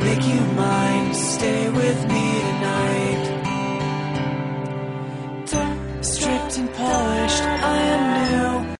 make you mine.